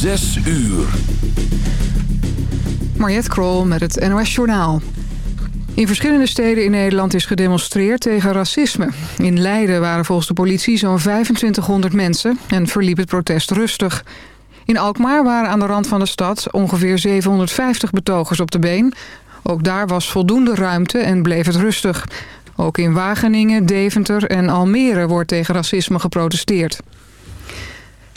Zes uur. Mariette Krol met het NOS Journaal. In verschillende steden in Nederland is gedemonstreerd tegen racisme. In Leiden waren volgens de politie zo'n 2500 mensen en verliep het protest rustig. In Alkmaar waren aan de rand van de stad ongeveer 750 betogers op de been. Ook daar was voldoende ruimte en bleef het rustig. Ook in Wageningen, Deventer en Almere wordt tegen racisme geprotesteerd.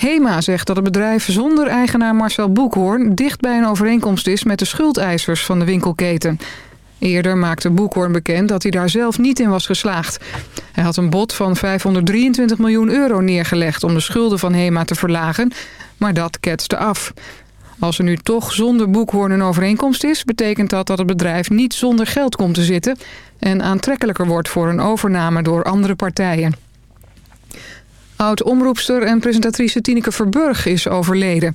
HEMA zegt dat het bedrijf zonder eigenaar Marcel Boekhoorn... dicht bij een overeenkomst is met de schuldeisers van de winkelketen. Eerder maakte Boekhoorn bekend dat hij daar zelf niet in was geslaagd. Hij had een bod van 523 miljoen euro neergelegd... om de schulden van HEMA te verlagen, maar dat ketste af. Als er nu toch zonder Boekhoorn een overeenkomst is... betekent dat dat het bedrijf niet zonder geld komt te zitten... en aantrekkelijker wordt voor een overname door andere partijen. Oud-omroepster en presentatrice Tineke Verburg is overleden.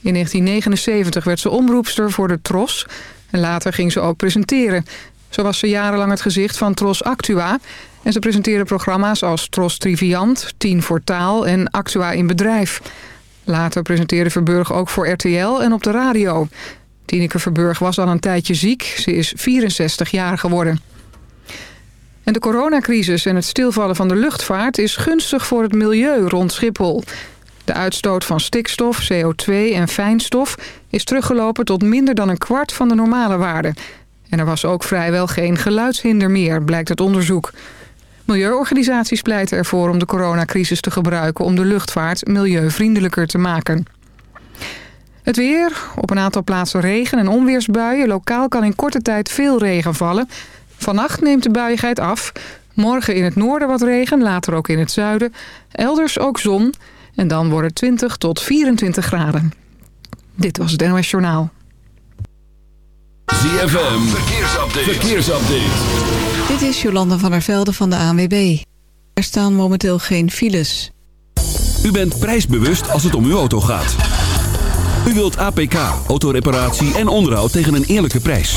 In 1979 werd ze omroepster voor de Tros... en later ging ze ook presenteren. Zo was ze jarenlang het gezicht van Tros Actua... en ze presenteerde programma's als Tros Triviant, Tien voor Taal en Actua in Bedrijf... Later presenteerde Verburg ook voor RTL en op de radio. Tineke Verburg was al een tijdje ziek. Ze is 64 jaar geworden. De coronacrisis en het stilvallen van de luchtvaart... is gunstig voor het milieu rond Schiphol. De uitstoot van stikstof, CO2 en fijnstof... is teruggelopen tot minder dan een kwart van de normale waarde. En er was ook vrijwel geen geluidshinder meer, blijkt het onderzoek. Milieuorganisaties pleiten ervoor om de coronacrisis te gebruiken... om de luchtvaart milieuvriendelijker te maken. Het weer. Op een aantal plaatsen regen en onweersbuien. Lokaal kan in korte tijd veel regen vallen. Vannacht neemt de buiigheid af. Morgen in het noorden wat regen, later ook in het zuiden. Elders ook zon. En dan wordt het 20 tot 24 graden. Dit was het NOS Journaal. ZFM. Verkeersupdate. Verkeersupdate. Dit is Jolanda van der Velde van de ANWB. Er staan momenteel geen files. U bent prijsbewust als het om uw auto gaat. U wilt APK, autoreparatie en onderhoud tegen een eerlijke prijs.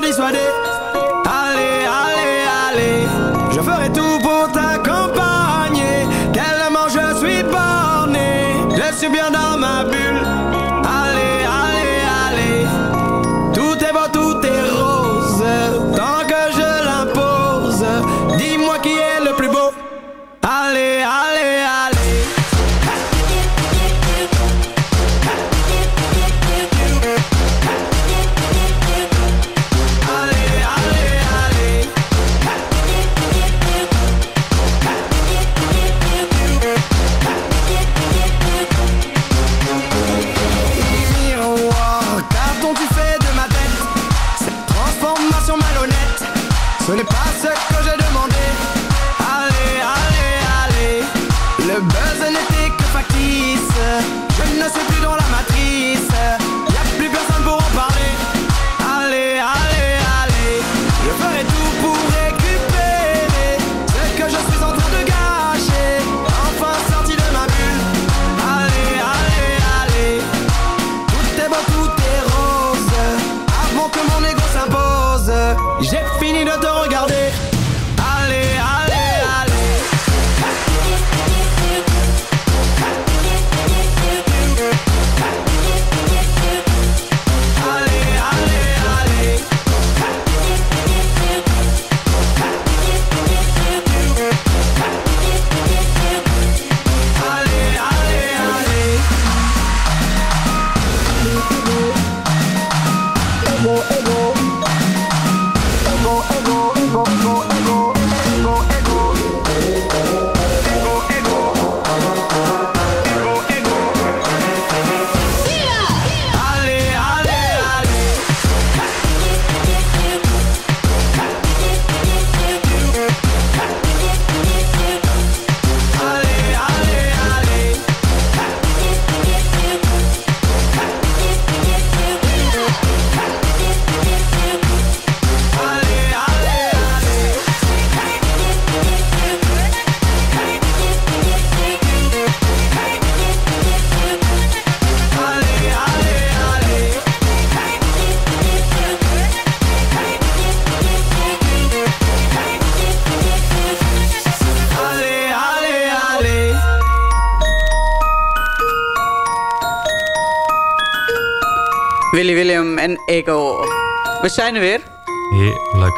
This were there eh? We zijn er weer. Heerlijk.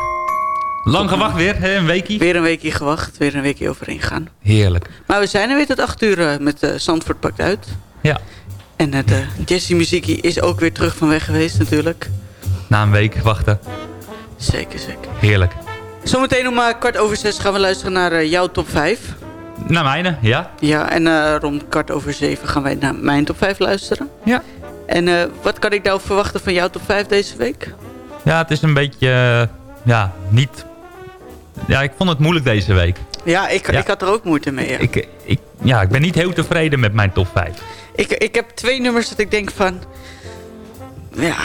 Lang gewacht weer, hè? een weekie. Weer een weekje gewacht, weer een weekje overheen gaan. Heerlijk. Maar we zijn er weer tot 8 uur eh, met uh, Zandvoort Pakt Uit. Ja, En uh, de Jessie muziekie is ook weer terug van weg geweest natuurlijk. na een week wachten. Zeker, zeker. Heerlijk. Zometeen om uh, kwart over zes gaan we luisteren naar uh, jouw top 5. Naar mijne, ja. Ja, en rond kwart over zeven gaan wij naar mijn top 5 luisteren. Ja. En wat kan ik nou verwachten van jouw top 5 deze week? Ja, het is een beetje, uh, ja, niet... Ja, ik vond het moeilijk deze week. Ja, ik, Ja. ik had er ook moeite mee. Ja. Ik, ik, ja, ik ben niet heel tevreden met mijn top 5. Ik, ik heb twee nummers dat ik denk van... Ja,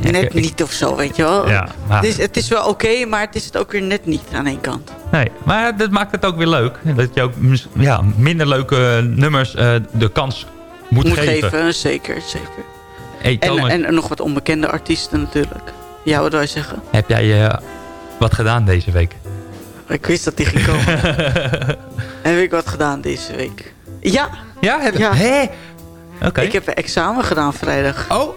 net ik- niet of zo, weet je wel. Ja, maar- het, is, het is wel oké, maar het is het ook weer net niet aan één kant. Nee, maar dat maakt het ook weer leuk. Dat je ook ja, minder leuke nummers eh, de kans moet, Moet geven. geven, zeker, zeker. Hey, En, en nog wat onbekende artiesten natuurlijk. Ja, wat wil je zeggen? heb jij eh, wat gedaan deze week? Ik wist dat die ging komen. heb ik wat gedaan deze week? Ja, Ja? Heb, Ja. Hé? Oké. ik heb een examen gedaan vrijdag. Oh,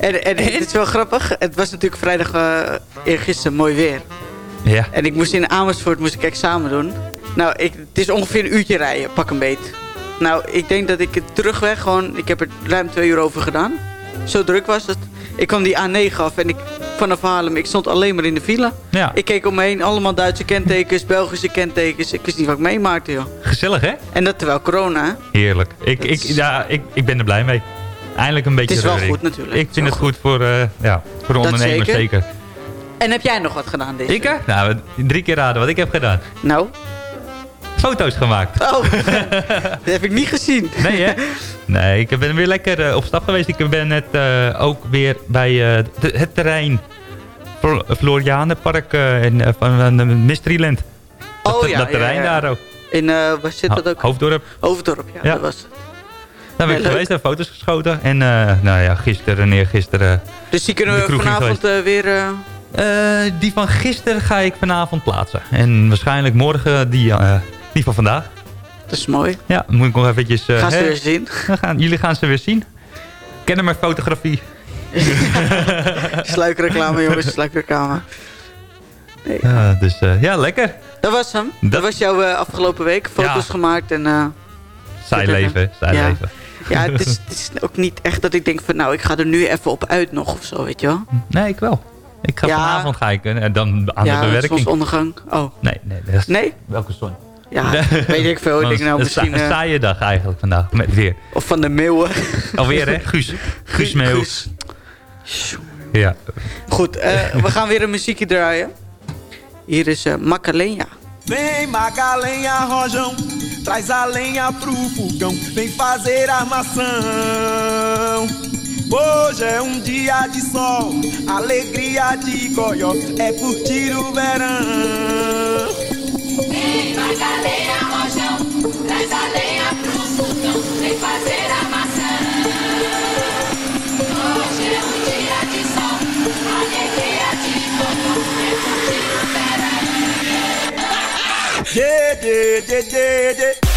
En, en het is wel grappig. Het was natuurlijk vrijdag uh, eergisteren mooi weer. ja. En ik moest in Amersfoort moest ik examen doen. Nou, ik, het is ongeveer een uurtje rijden, pak een beet. Nou, ik denk dat ik het terugweg gewoon... Ik heb er ruim twee uur over gedaan. Zo druk was het. Ik kwam die A9 af en ik vanaf Haarlem, ik stond alleen maar in de file. ja. Ik keek om me heen, allemaal Duitse kentekens, Belgische kentekens. Ik wist niet wat ik meemaakte, joh. Gezellig, hè? En dat terwijl corona? Heerlijk. Ik, Dat ik, is- ja, ik, ik ben er blij mee. Eindelijk een beetje Het is wel reuring. goed natuurlijk. Ik vind het goed voor, eh, ja, voor de zeker. zeker. En heb jij nog wat gedaan deze Ik week? Nou, drie keer raden wat ik heb gedaan. Nou? Foto's gemaakt. Oh, dat heb ik niet gezien. Nee, hè? Nee, ik ben weer lekker eh, op stap geweest. Ik ben net eh, ook weer bij eh, het terrein Flo- Florianenpark in, van Mysteryland. Dat, Oh ja, dat terrein ja, ja. daar ook. In, waar zit dat ook? Hoofddorp. Hoofddorp, ja, dat was het. Daar ben ik geweest, heb foto's geschoten. En nou ja, gisteren, eergisteren... Dus die kunnen we vanavond weer... die van gisteren ga ik vanavond plaatsen. En waarschijnlijk morgen die, die van vandaag. dat is mooi. Ja, moet ik nog eventjes... eh, Gaan ze weer zien. Gaan, jullie gaan ze weer zien. Kennen mijn fotografie. Sluikreclame, jongens, sluikreclame. Nee. Ja, dus eh, ja, lekker. Dat was hem. Dat, Dat- was jouw eh, afgelopen week. Foto's Ja. gemaakt en... Zit er, leven, saai Ja. leven. ja, het is, het is ook niet echt dat ik denk van... Nou, ik ga er nu even op uit nog of zo, weet je wel. Nee, ik wel. Ik ga Ja. vanavond ga ik en dan aan ja, de bewerking. zonsondergang. Oh, Nee, nee. Dat is, nee? Welke zon? Ja, weet ik veel. Ik denk nou misschien... Een eh, saaie dag eigenlijk vandaag, met weer. Of van de meeuwen. Alweer, hè? Guus. Guus Meeuws. Ja. Goed, uh, we gaan weer een muziekje draaien. Hier is uh, Macalenha. Vem Macalena rojão. Traz a lenha pro fogão. Vem fazer armação. Hoje é um dia de sol, alegria de goió, é curtir o verão. Vem, macaleia, rojão, traz a lenha pro fogão, vem fazer a maçã. Hoje é um dia de sol, alegria de fogão, é curtir o verão. Dê.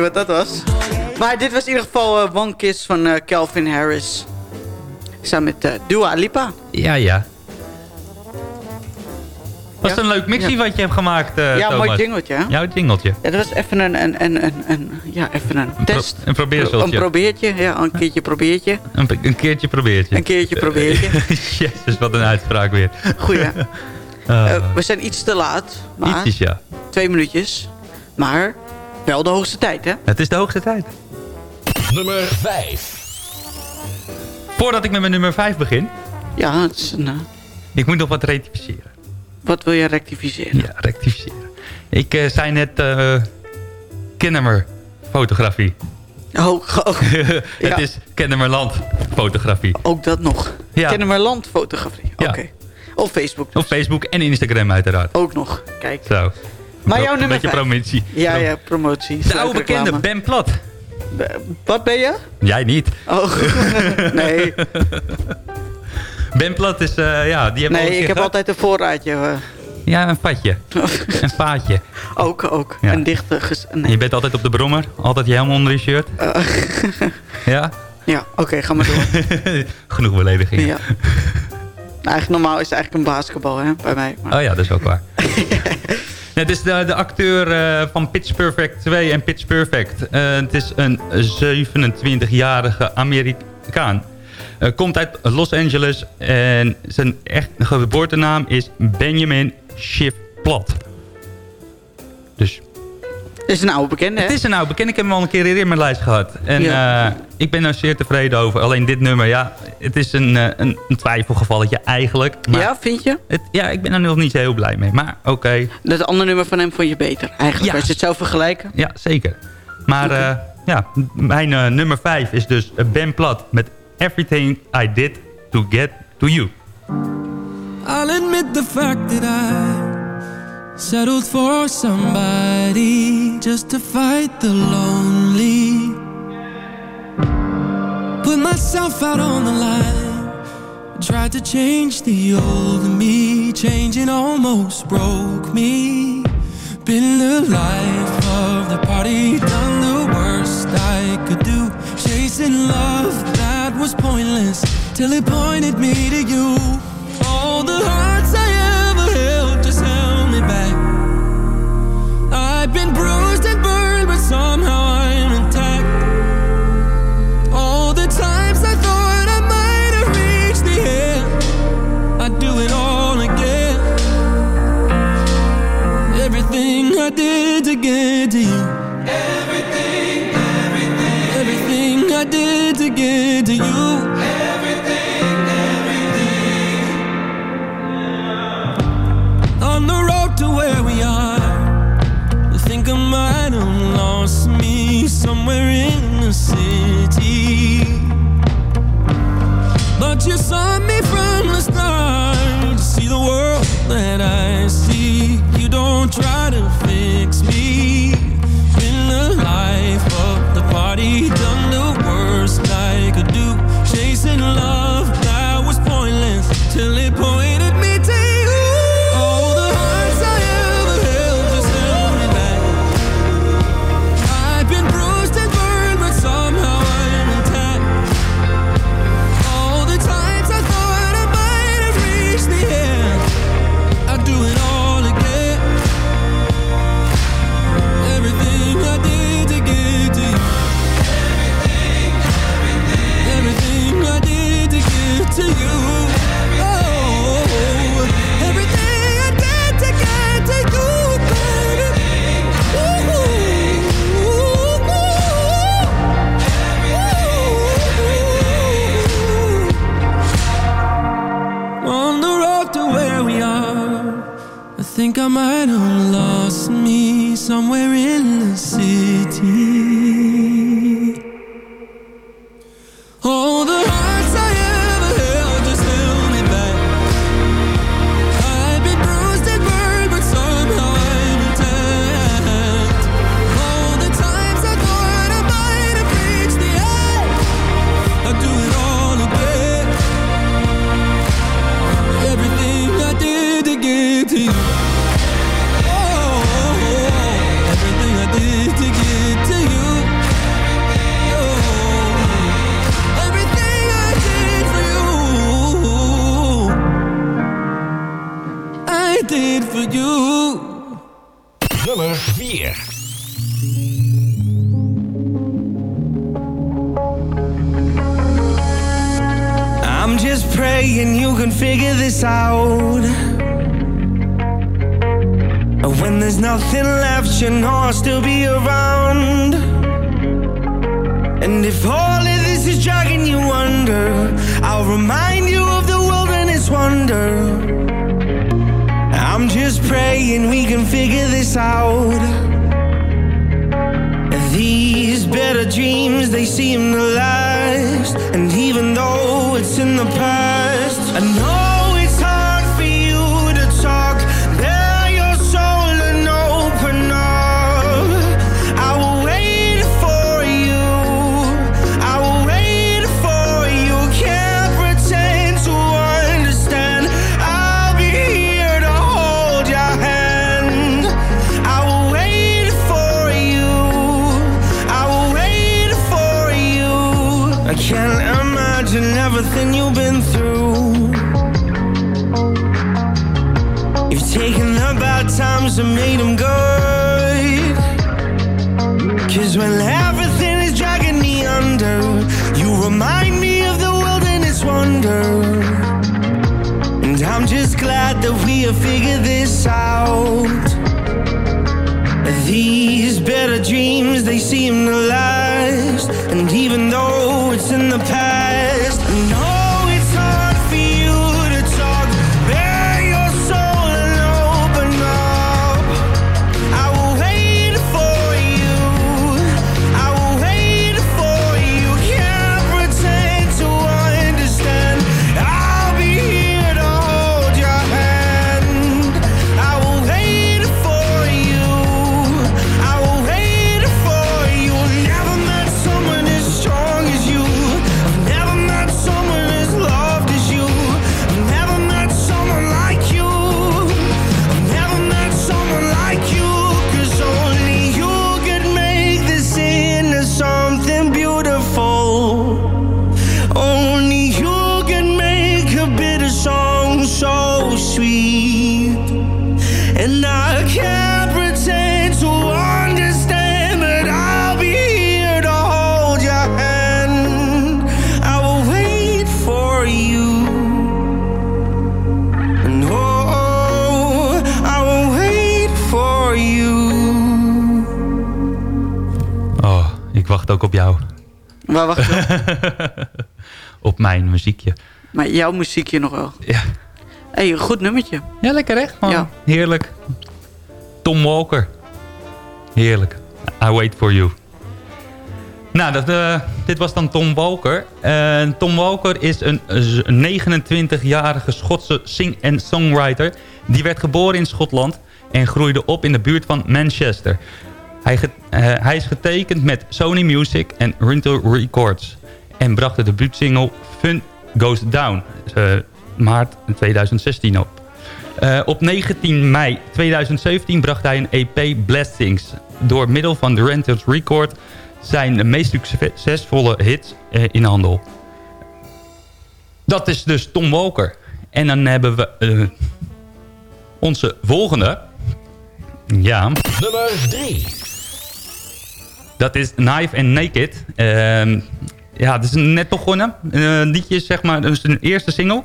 Niet wat dat was. Maar dit was in ieder geval eh, One Kiss van eh, Calvin Harris. Samen met eh, Dua Lipa. Ja, ja. Was het een leuk mixie Ja. wat je hebt gemaakt, eh ja, Thomas? mooi jingeltje. hè? Jouw jingeltje. Ja, dat was even een, een, een, een, ja, even een test. een probeerseltje. Een probeertje, ja, een keertje probeertje. Een, een keertje probeertje. Een keertje probeertje. Jezus, wat een uitspraak weer. Goeie. Eh, we zijn iets te laat, maar Ietsjes, ja. twee minuutjes. Maar wel de hoogste tijd, hè? Het is de hoogste tijd. Nummer 5. Voordat ik met mijn nummer 5 begin, Ja, het is een, eh, ik moet nog wat rectificeren. wat wil je rectificeren? Ja, rectificeren. Ik eh, zei net uh, Kennemer fotografie. Oh, oh, het Ja. is Kennemerland fotografie. ook dat nog. Ja. Kennemerland fotografie. Ja. Oké. Op Facebook dus. Op Facebook en Instagram uiteraard. Ook nog. Kijk. Zo. Maar jouw Een nummer beetje vijf. promotie. Ja, ja, promotie. De oude bekende. Ben Plat. Be- Wat ben je? Jij niet. Oh, nee. Ben Plat is, eh, ja, die hebben een Nee, ik heb gehad. altijd een voorraadje. eh. Ja, een vatje. een vaatje. ook, ook. Ja. Een dichte... Nee. je bent altijd op de brommer. Altijd je helm onder je shirt. ja? Ja, oké, ga maar door. Genoeg beledigingen. ja. Nou, Eigenlijk normaal is het eigenlijk een basketbal, hè, bij mij. Maar... Oh ja, dat is ook waar. Het is de, de acteur eh, van Pitch Perfect 2 en Pitch Perfect. Eh, het is een 27-jarige Amerikaan. Eh, komt uit Los Angeles en zijn echt geboortenaam is Benjamin Schiff Plat. Het is een oude bekende, hè? het is een oude bekend. Ik heb hem al een keer eerder in mijn lijst gehad. En Ja. eh, ik ben er zeer tevreden over. Alleen dit nummer, ja, het is een, eh, een, een twijfelgevalletje eigenlijk. Maar Ja, vind je? het, ja, ik ben er nog niet heel blij mee. Maar oké, Dat andere nummer van hem vond je beter, eigenlijk. Ja. Als je het zou vergelijken. ja, zeker. Maar eh, ja, mijn nummer 5 is dus Ben Plat met Everything I Did To Get To You. I'll admit the fact that I settled for somebody just to fight the lonely. Put myself out on the line. Tried to change the old me. Changing almost broke me. Been the life of the party, done the worst I could do. Chasing love that was pointless till it pointed me to you. All the hearts I in the past, These better dreams, they seem to last. Waar wacht je op mijn muziekje. Maar jouw muziekje nog wel. Ja. hey, een goed nummertje. Ja, lekker echt. Ja. Heerlijk. Tom Walker. Heerlijk. I wait for you. Nou, dat, eh, dit was dan Tom Walker. En Tom Walker is een z- 29-jarige Schotse sing- en songwriter. Die werd geboren in Schotland en groeide op in de buurt van Manchester. Hij, eh, hij is getekend met Sony Music en Rental Records. En bracht de debuutsingle Fun Goes Down eh, maart 2016 op. Eh, op 19 mei 2017 bracht hij een EP Blessings. Door middel van de Rentals Record zijn de meest succesvolle hits in handel. Dat is dus Tom Walker. En dan hebben we onze volgende. Ja. Nummer 3. Dat is Knife and Naked. Ehm, ja, het is net begonnen. Een uh, liedje, zeg maar, dat is een eerste single.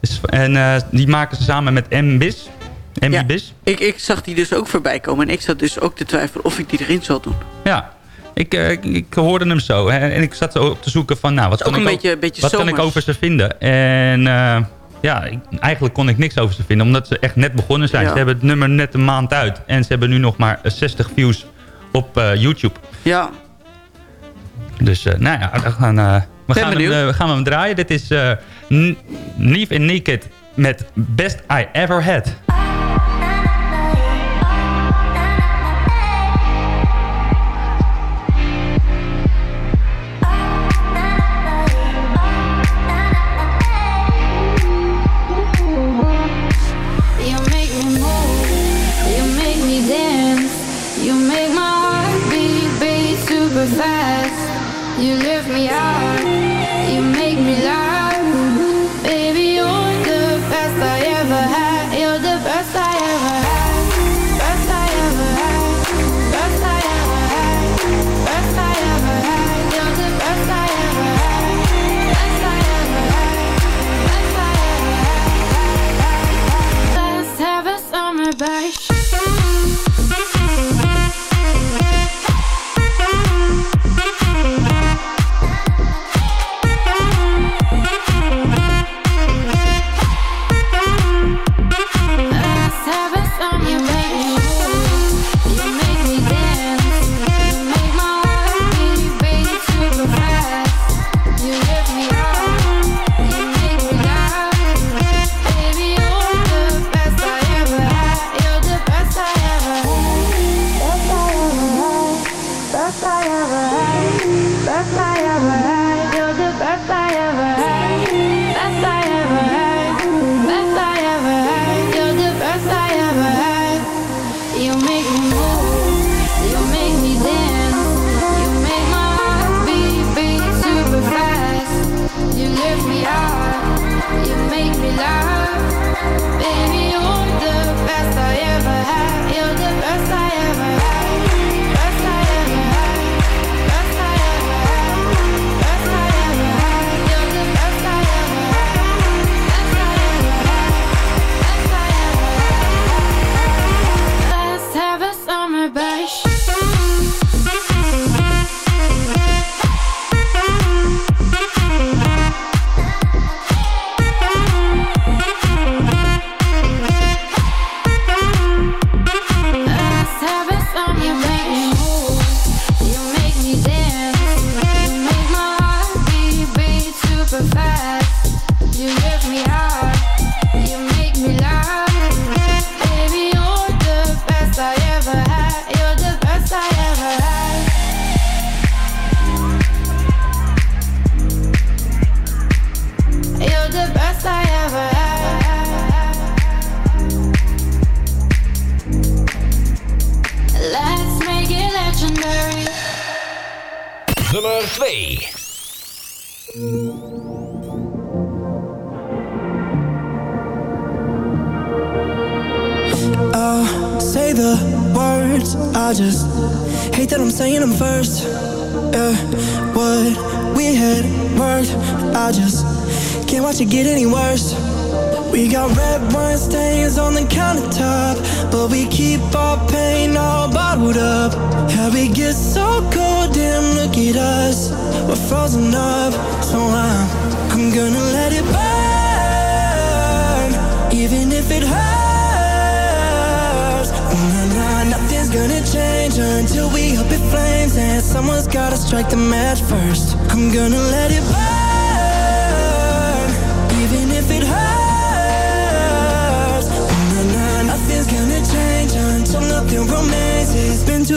Dus, en uh, die maken ze samen met M-Biz. Ja, ik, ik zag die dus ook voorbij komen. En ik zat dus ook te twijfelen of ik die erin zal doen. Ja, ik, uh, ik, ik, hoorde hem zo. Hè, en ik zat zo op te zoeken van, nou, wat, kan ik, beetje, beetje wat kan ik over ze vinden? En uh, ja, ik, eigenlijk kon ik niks over ze vinden. Omdat ze echt net begonnen zijn. Ja. Ze hebben het nummer net een maand uit. En ze hebben nu nog maar 60 views op uh, YouTube. Ja. Dus uh, nou ja, we gaan, uh, we, gaan hem, we gaan hem draaien. Dit is Neve and Naked met Best I Ever Had.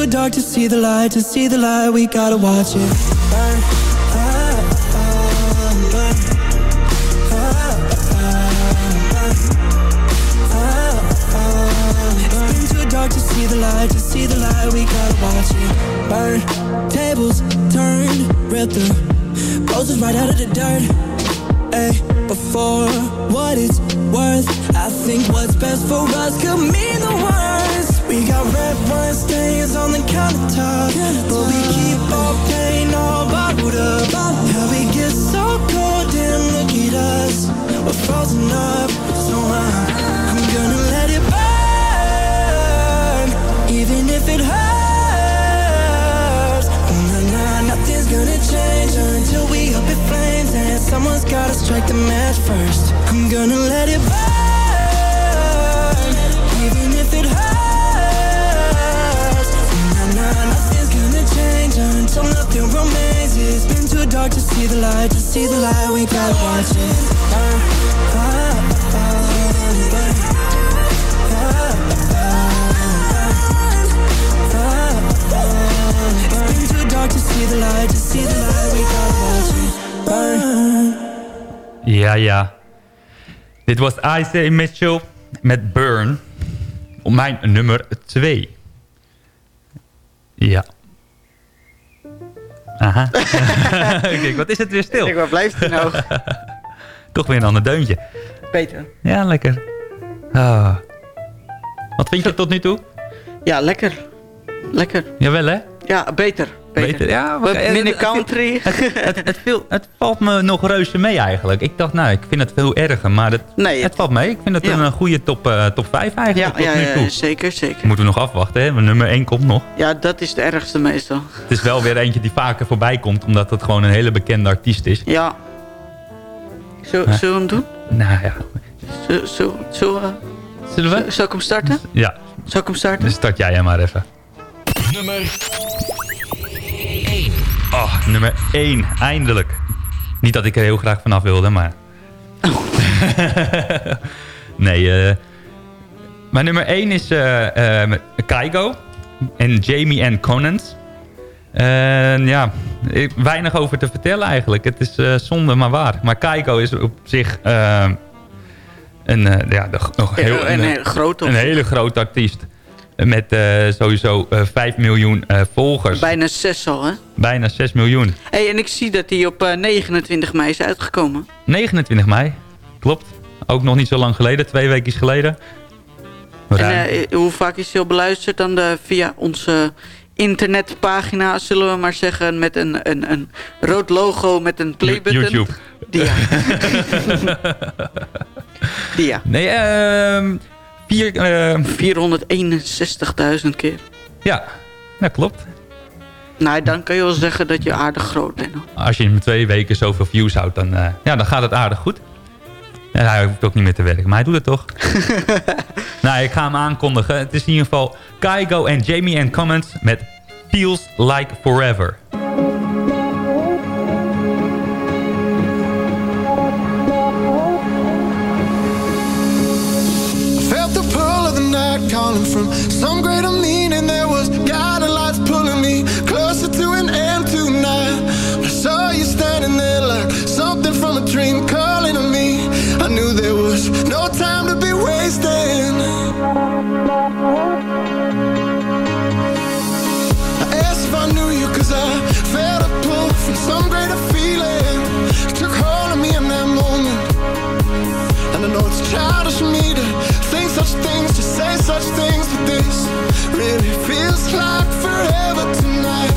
Too dark to see the light, to see the light. We gotta watch it burn. Too dark to see the light, to see the light. We gotta watch it burn. Tables turned, read the roses right out of the dirt. Ay, before what it's worth, I think what's best for us could mean the worst. We got red wine stains on the countertop, but we keep our pain all bottled up. How we get so cold, damn, look at us. We're frozen up, so I'm, I'm gonna let it burn, even if it hurts. Nah, nah, nothing's gonna change until we up in flames, and someone's gotta strike the match first. I'm gonna let it burn, until nothing remains. It's been too dark to see the light, to see the light. We gotta watch it burn. Ah, ah, burn. Ah, ah, burn. It's been too dark to see the light, to see the light. We gotta burn. Ja, ja. Dit was I.C. Mitchell met Burn. Op mijn nummer 2. Ja. Aha. Kijk, wat is het weer stil? Ik, waar blijft hij nou? Toch weer een ander deuntje. Beter. Ja, lekker. Ah. Wat vind je tot nu toe? Ja, lekker. Lekker. Jawel, hè? Ja, beter. Beter. Beter, ja, Wat minder country. Het, het, het, viel- het valt me nog reuze mee eigenlijk. Ik dacht, nou, ik vind het veel erger, maar het, Nee, het valt mee. Ik vind het Ja. een goede top, eh, top 5 Ja, eigenlijk ja, tot nu ja, toe. zeker, zeker. Moeten we nog afwachten, hè? Nummer 1 komt nog. Ja, dat is de ergste meestal. Het is wel weer eentje die vaker voorbij komt, omdat het gewoon een hele bekende artiest is. Ja. Zullen Huh? we hem doen? Nou ja, Zullen, zullen, we- zullen we? zal ik hem starten? Ja, Zal ik hem starten? dan start jij hem maar even. Nummer Oh, nummer 1, eindelijk. Niet dat ik er heel graag vanaf wilde, maar... nee, eh... maar nummer 1 is eh eh, Kaigo en Jamie Ann Conant. En ja, ik- weinig over te vertellen eigenlijk. Het is eh, zonde, maar waar. Maar Kaigo is op zich een, eh, ja, de, nog heel, Een- een hele grote een hele grote artiest. Met eh, sowieso eh 5 miljoen eh, volgers. Bijna zes al, hè? Bijna 6 miljoen. hey, en ik zie dat hij op eh, 29 mei is uitgekomen. 29 mei, klopt. Ook nog niet zo lang geleden, twee weken geleden. Ruim. En eh, hoe vaak is hij al beluisterd dan de, via onze internetpagina, zullen we maar zeggen, met een, een, een rood logo met een playbutton. YouTube. Die ja. Nee, ehm vier, ehm, 461.000 keer. ja, dat klopt. Nou, dan kan je wel zeggen dat je aardig groot bent. hoor. Als je in twee weken zoveel views houdt, dan, eh, ja, dan gaat het aardig goed. En hij hoeft ook niet meer te werken, maar hij doet het toch. nou, ik ga hem aankondigen. Het is in ieder geval Kaigo en Jamie and Comments met Feels Like Forever. Falling from some greater meaning. Such things, but this really feels like forever tonight.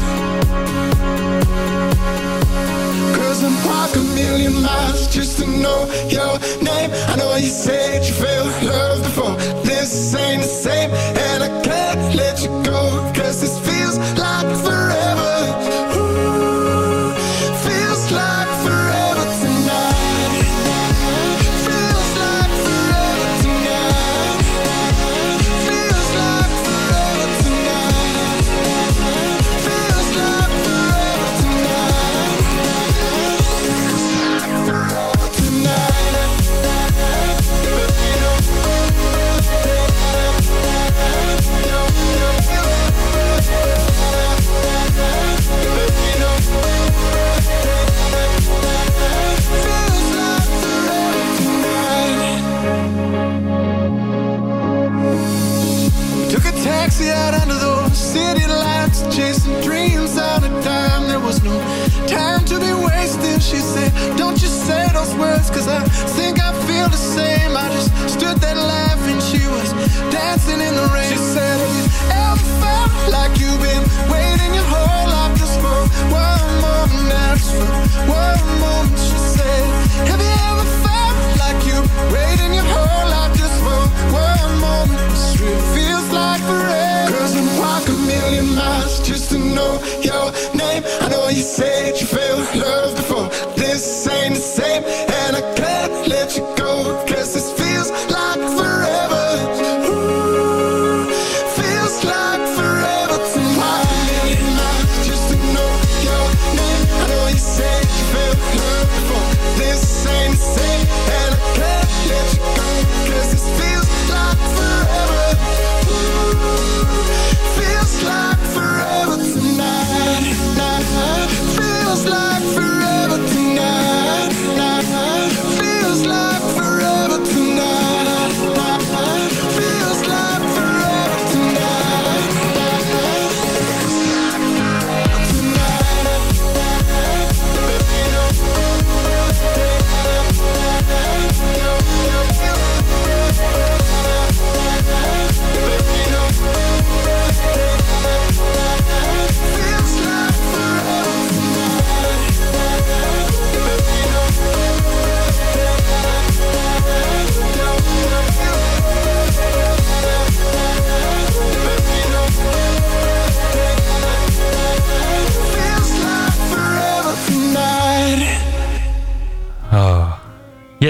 Cause I'm walk a million miles just to know your name. I know you said you felt love before. This ain't the same, and I can't let you go. I think I feel the same. I just stood there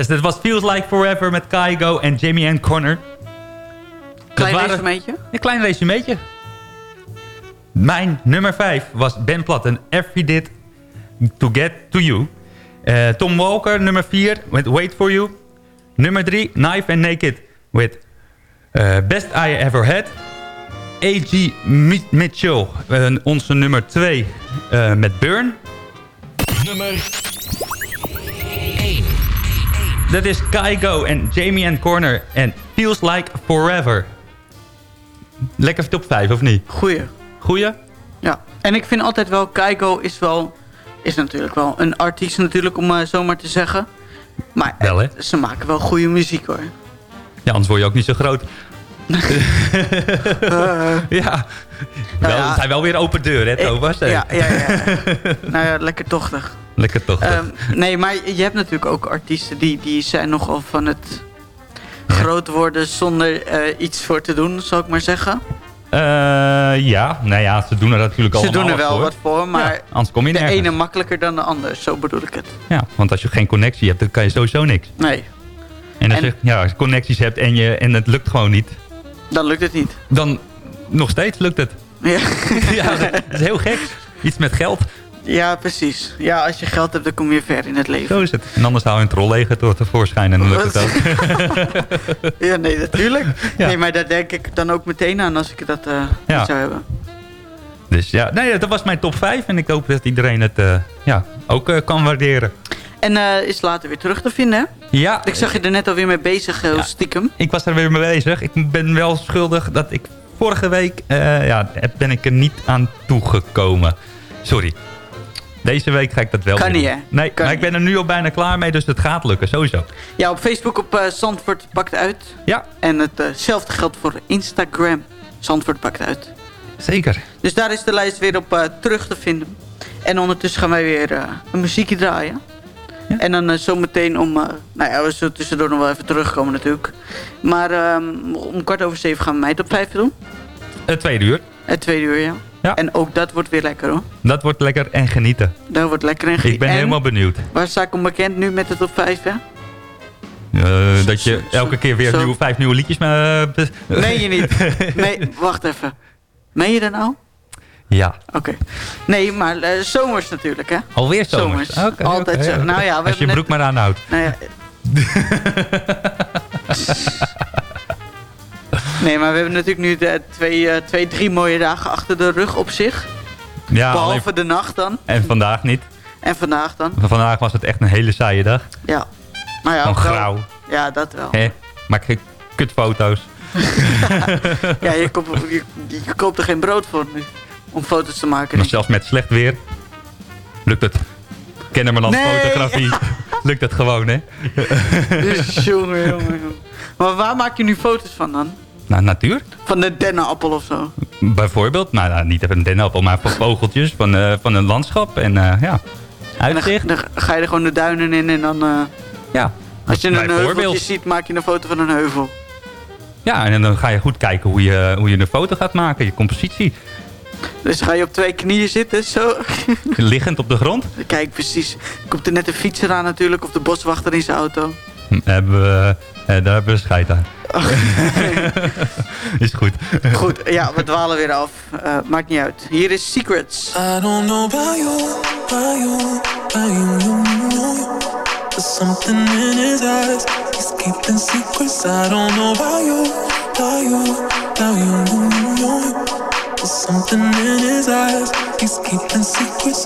Yes, dit was Feels Like Forever met Kaigo en Jamie Ann Connor. Klein Dat waren- resumeetje? Een klein resumeetje. Mijn nummer 5 was Ben Platt en Every Did To Get To You. Eh, Tom Walker, nummer 4, met Wait For You. Nummer 3, Knife and Naked, with eh, Best I Ever Had. A.G. Mi- Mitchell, eh, onze nummer 2, met Burn. Nummer Dat is Kaigo en Jamie and Corner en Feels Like Forever. Lekker top 5, of niet? Goeie. Goeie? Ja. En ik vind altijd wel, Keigo is wel... Is natuurlijk wel een artiest natuurlijk, om maar zomaar te zeggen. Maar Wel, hè? ze maken wel goede muziek, hoor. Ja, anders word je ook niet zo groot. ja. Wel, ja. Het zijn wel weer open deur, hè, Thomas? Ja, ja, ja. nou ja, lekker tochtig. Lekker toch. Ehm, nee, maar je hebt natuurlijk ook artiesten die, die zijn nogal van het groot worden zonder eh, iets voor te doen, zou ik maar zeggen. Eh, ja, nou ja, ze doen er natuurlijk Ze allemaal doen er wel voor. wat voor, maar Ja, anders kom je de nergens. ene makkelijker dan de ander, zo bedoel ik het. Ja, want als je geen connectie hebt, dan kan je sowieso niks. Nee, En als En- je ja, connecties hebt en, je, en het lukt gewoon niet, dan lukt het niet. dan nog steeds lukt het. Ja. ja, dat is heel gek. Iets met geld. Ja, precies. Ja, als je geld hebt, dan kom je ver in het leven. Zo is het. En anders haal je een trolleger door tevoorschijn en dan lukt het ook. Ja, nee, natuurlijk. Nee, maar daar denk ik dan ook meteen aan als ik dat eh, Ja. zou hebben. Dus ja, nee, dat was mijn top 5. En ik hoop dat iedereen het eh, ja, ook eh, kan waarderen. En eh, is later weer terug te vinden? Ja. Ik zag je er net alweer mee bezig, heel stiekem. Ik was er weer mee bezig. Ik ben wel schuldig dat ik vorige week... eh, ja, ben ik er niet aan toegekomen. Sorry. Deze week ga ik dat wel Kan doen. niet, hè? Nee, maar ik ben er nu al bijna klaar mee, dus het gaat lukken, sowieso. Ja, op Facebook op Zandvoort pakt uit. Ja. En hetzelfde geldt voor Instagram. Zandvoort pakt uit. Zeker. Dus daar is de lijst weer op terug te vinden. En ondertussen gaan wij weer een muziekje draaien. En dan eh, zometeen om... eh, nou ja, we zullen tussendoor nog wel even terugkomen natuurlijk. Maar ehm, om kwart over zeven gaan we mij top 5 doen. Het tweede uur. Het tweede uur, ja. Ja. En ook dat wordt weer lekker hoor. Dat wordt lekker en genieten. Dat wordt lekker en Ik ben en helemaal benieuwd. Waar sta ik onbekend nu met de top 5, hè? Eh, dat je elke keer weer nieuwe, vijf nieuwe liedjes... Uh, Meen je niet? Nee, wacht even. Meen je dat nou? Ja. Oké. Nee, maar eh, zomers natuurlijk, hè? Alweer zomers? Oké, Altijd zo. Nou ja, we Als je hebben broek maar aanhoudt. Nou ja. nee, maar we hebben natuurlijk nu de twee, eh, twee, drie mooie dagen achter de rug op zich. Ja, Behalve alleen- de nacht dan. En vandaag niet. En vandaag dan. Vandaag was het echt een hele saaie dag. Ja. Nou ja, Gewoon wel- grauw. Ja, dat wel. Maak geen kutfoto's. Ja, je koopt, je, je koopt er geen brood voor nu. Om foto's te maken. Maar zelfs met slecht weer lukt het. Kennemerland Nee. fotografie. lukt het gewoon, hè? Dus, jongen, jongen, jongen. Maar waar maak je nu foto's van dan? Nou, natuur. Van de dennenappel of zo? Bijvoorbeeld. Nou, nou, niet even een dennenappel, maar van vogeltjes. Van, eh, van een landschap. En eh, ja, uitzicht. dan, dan ga je er gewoon de duinen in en dan... eh, Ja. Als je een heuveltje ziet, maak je een foto van een heuvel. Ja, en dan ga je goed kijken hoe je, hoe je een foto gaat maken. Je compositie. Dus ga je op twee knieën zitten, zo. Liggend op de grond. Kijk, precies. Komt er net een fietser aan natuurlijk, of de boswachter in zijn auto. Hm, Hebben we, eh, daar hebben we scheid aan. Is goed. Goed, ja, we dwalen weer af. Eh, maakt niet uit. Hier is Secrets. I don't know about you, about you, about you, you, you. There's something in his eyes. He's keeping secrets. I don't know about you, about you, about you, you, you, you. There's something in his eyes. He's keeping secrets.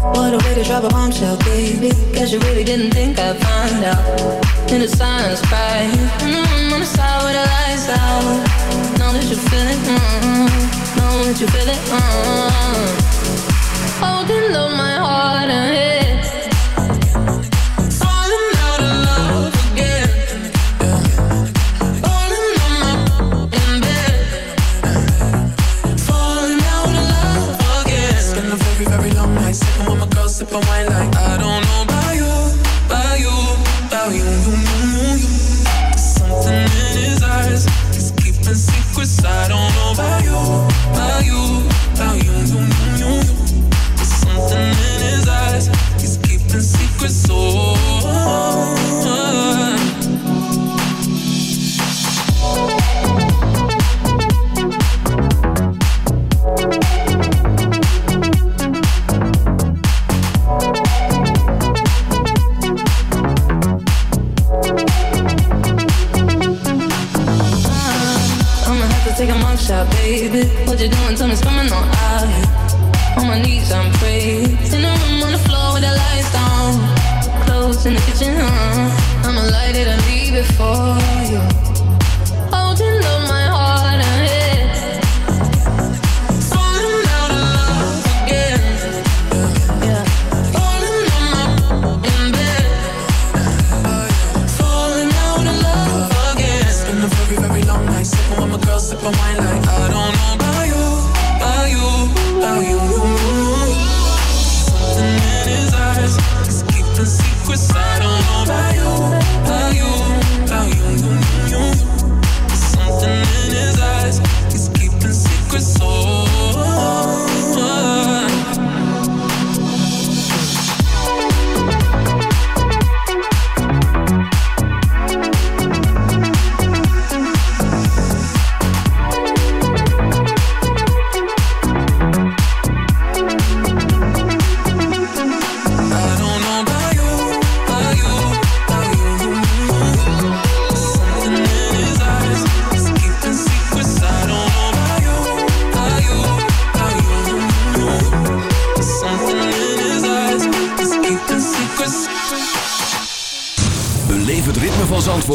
What a way to drop a bombshell, baby. Guess you really didn't think I'd find out. In the silence, cry. In the room on the side where the lights out. Know that you feel it, mm Know that you feel it, mm Holding low my heart and unwind secrets. I don't know about you,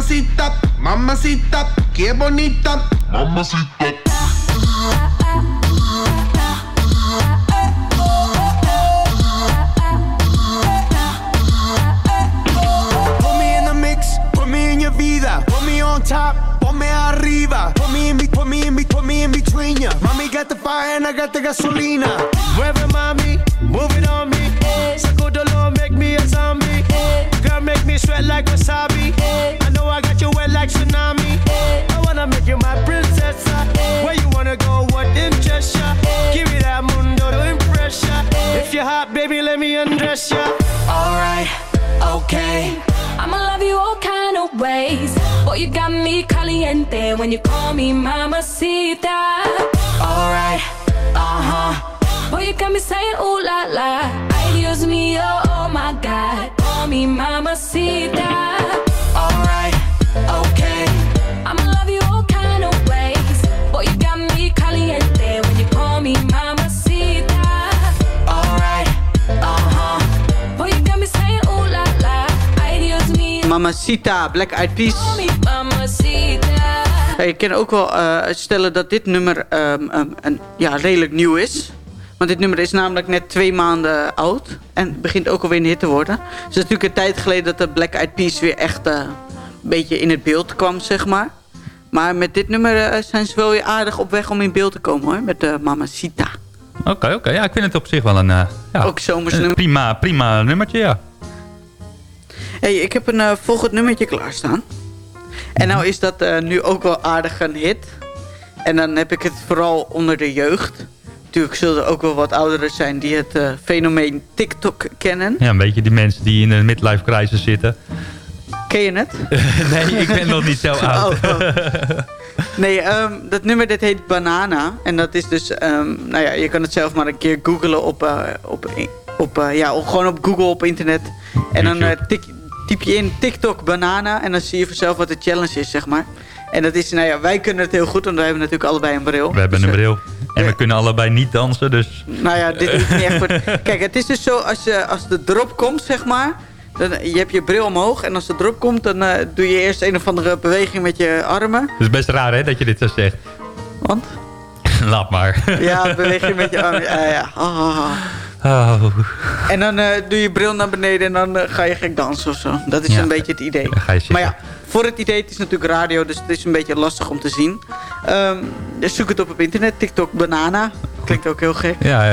Mamacita, mamacita, qué bonita. Mamacita. Put me in the mix, put me in your vida. Put me on top, ponme arriba. Put me in, be- put me in, be- put me in between ya. Mommy got the fire and I got the gasolina. Mueve mami, move it on me. Sweat like wasabi. Eh. I know I got you wet like tsunami. Eh. I wanna make you my princess. Eh. Where you wanna go? What interest ya? Give me that mundo to impress ya. If you're hot, baby, let me undress ya. Alright, okay. I'ma love you all kind of ways. Boy, you got me caliente when you call me mamacita. Alright, uh huh. Boy, you got me saying ooh la la. Ay Dios mío, oh my God. Call me mamacita. Alright, okay. I'ma love you all kind of ways. Boy, you got me caliente when you call me mamacita. Alright, uh huh. Boy, you got me saying ooh la la. Ay Dios mío, Mamacita, Black Eyed Peas. call me mamacita. Je kan ook wel eh, stellen dat dit nummer ehm, ehm, een, ja, redelijk nieuw is. Want dit nummer is namelijk net twee maanden oud. En begint ook alweer een hit te worden. Dus het is natuurlijk een tijd geleden dat de Black Eyed Peas weer echt eh, een beetje in het beeld kwam, zeg maar. Maar met dit nummer eh, zijn ze wel weer aardig op weg om in beeld te komen, hoor. Met de Mamacita. Oké, oké. Ja, ik vind het op zich wel een, eh, ja, Ook een nummer. prima, prima nummertje, ja. hey, ik heb een eh, volgend nummertje klaarstaan. En nou is dat eh, nu ook wel aardig een hit. En dan heb ik het vooral onder de jeugd. Natuurlijk zullen er ook wel wat ouderen zijn die het eh, fenomeen TikTok kennen. Ja, een beetje die mensen die in een midlife crisis zitten. Ken je het? nee, ik ben nog niet zo oud. Oh, oh. Nee, ehm, dat nummer dat heet Banana. En dat is dus, ehm, nou ja, je kan het zelf maar een keer googlen op, eh, op, op eh, ja, op- gewoon op Google op internet. En dan tik, typ je in TikTok Banana en dan zie je vanzelf wat de challenge is, zeg maar. En dat is, nou ja, wij kunnen het heel goed, want wij hebben natuurlijk allebei een bril. We hebben Dus, een bril. En we kunnen allebei niet dansen, dus... nou ja, dit is niet echt goed. Kijk, het is dus zo, als, je, als de drop komt, zeg maar... Dan, je hebt je bril omhoog en als de drop komt... dan eh, doe je eerst een of andere beweging met je armen. Het is best raar, hè, dat je dit zo zegt. Want? Laat maar. Ja, beweging met je armen. Ja, ja. Oh. En dan eh, doe je bril naar beneden en dan eh, ga je gek dansen of zo. Dat is Ja. een beetje het idee. ga je zitten. Maar ja, voor het idee, het is natuurlijk radio, dus het is een beetje lastig om te zien. Ehm, dus zoek het op op internet. TikTok Banana. Klinkt ook heel gek. Ja,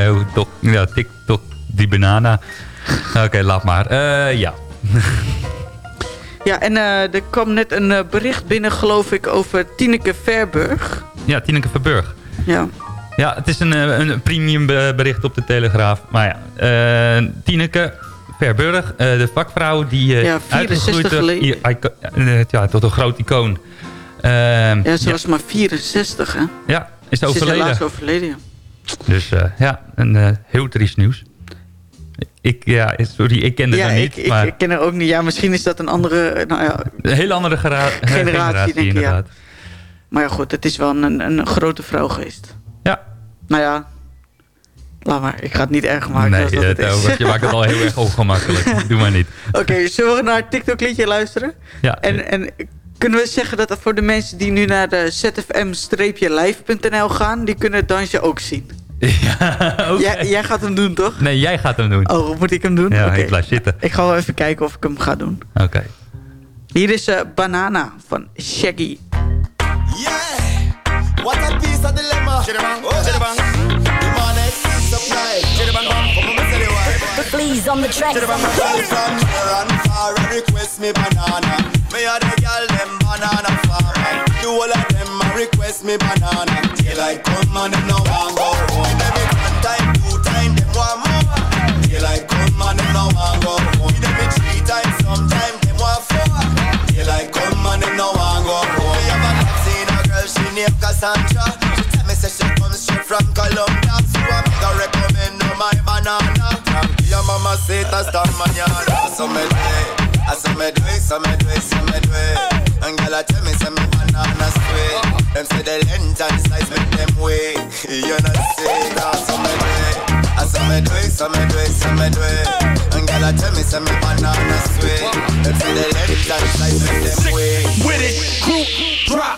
ja, TikTok, die banana. Oké, laat maar. Eh, ja. Ja, en eh, er kwam net een eh, bericht binnen, geloof ik, over Tineke Verburg. Ja, Tineke Verburg. Ja. Ja, het is een, een premium be- bericht op de Telegraaf. Maar ja, eh, Tineke Verburg, eh, de vakvrouw die eh Ja, 64 uitgegroeid ico- eh, ja, tot een groot icoon. Ehm, Ja, ze was maar 64, hè? ja, is Ze is overleden. helaas overleden, ja. Dus ja, een heel triest nieuws. Ik, ja, sorry, ik ken het ja, niet. ik, maar ik ken er ook niet. Ja, misschien is dat een andere, nou ja, een hele andere gera- generatie, denk ik, ja. inderdaad. Maar ja, goed, het is wel een, een grote vrouw geweest. Ja. Nou ja, laat maar. Ik ga het niet erg maken nee, dat het het, is. over- je maakt het al heel erg ongemakkelijk. Doe maar niet. Oké, zullen we naar het TikTok liedje luisteren? Ja. En, en kunnen we zeggen dat voor de mensen die nu naar de zfm-live.nl gaan... die kunnen het dansje ook zien? jij, jij gaat hem doen, toch? Nee, jij gaat hem doen. Oh, moet ik hem doen? Ja, Oké. ik blijf zitten. Ik ga wel even kijken of ik hem ga doen. Oké. Hier is eh, Banana van Shaggy. What a piece of dilemma. Oh, Please on the track. Request me banana. Me a the girl them banana farmer. Do all of them a request me banana. Till I come and them no want go home. Them it one time, two time, them want more. Till I come and them no want go home. Them it three times, sometime them want four. Till I come and them no want go home. Me have a seen a girl, she named Cassandra. Say she comes straight from Colombia. So I make her recommend her my banana. Your mama say it as star mañana. So me do I so me do it, so me do it, so me do it. And girl I tell me say me banana sweet. Them say the length and size make them wait. You know say that, ah, so me do it. I so me do it, so me do it, so me do it. And girl I tell me say me banana sweet. Them say the length and size make them wait. With it, group, drop.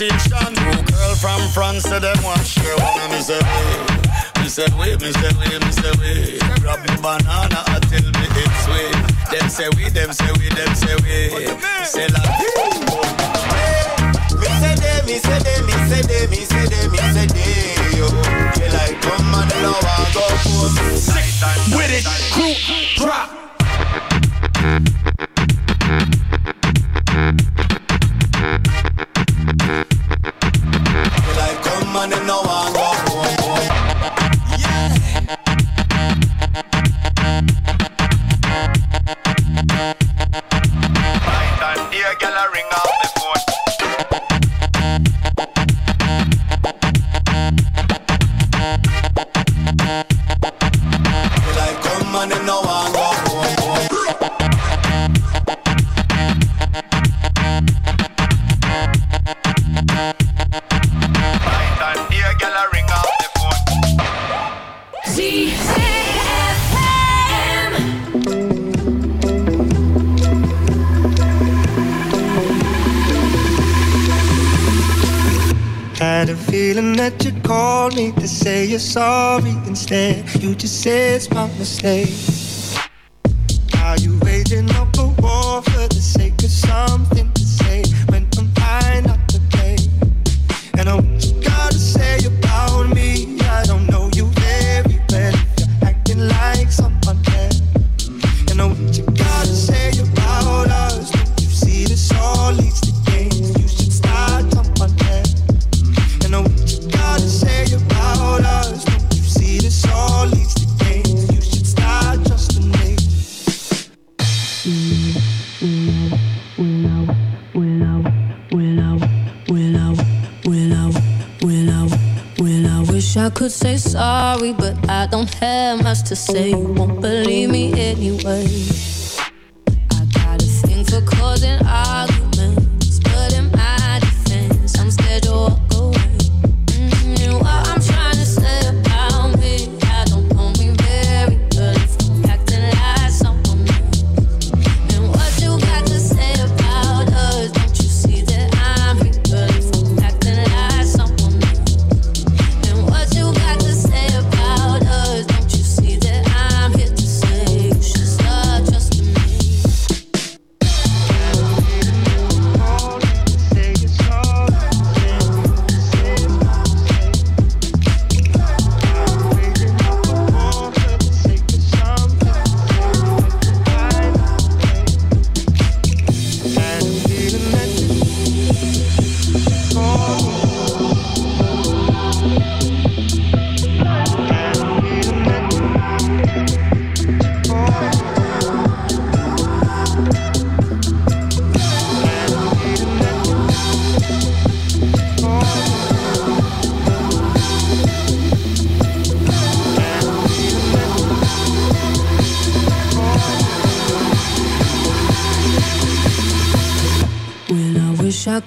me plantation. Two girl from France, say them want share one. And me say, wait, me say, wait, me say, wait, me say, wait. Grab me banana, I tell me it's sweet. Them say we, them say we, them say we. Say like, Me say they, me say they, me say they, me say they, me say they, yo. Till I come and them no want go home. With it, group, drop. Say you're sorry instead. You just say it's my mistake. Are you waging up a war for the sake of something could say sorry, but I don't have much to say. You won't believe me anyway.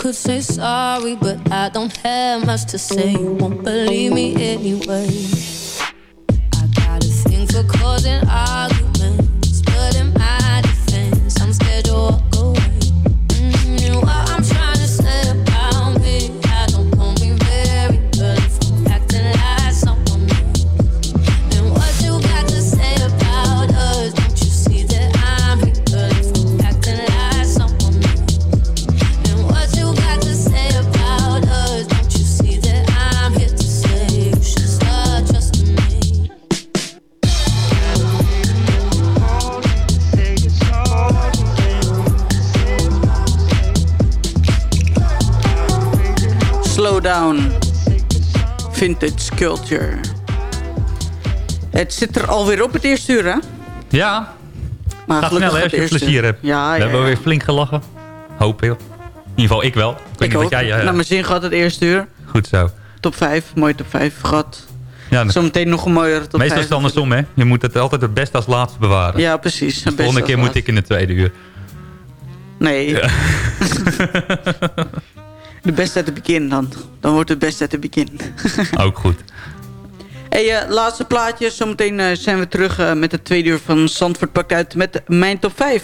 Could say sorry, but I don't have much to say. You won't believe me anyway. I got a thing for causing arguments, down. Vintage culture. Het zit er alweer op het eerste uur, hè? Ja. Maar Gaat snel hè, het als je plezier hebt. Ja, We ja, hebben ja. weer flink gelachen. Hoop ik. In ieder geval ik wel. Ik, Ik ook. wat jij... eh, Naar mijn zin gehad het eerste uur. Goed zo. Top 5, mooie top 5 gehad. Ja, Zometeen nog een mooiere top 5. Meestal is het andersom, hè? Je moet het altijd het beste als laatste bewaren. Ja, precies. De volgende keer moet ik in de tweede uur. Nee. de beste uit het begin dan. Dan wordt het beste uit het begin. Ook goed. Hey, eh, laatste plaatje. Zometeen eh, zijn we terug eh, met het tweede uur van Zandvoort Pak uit met mijn top 5.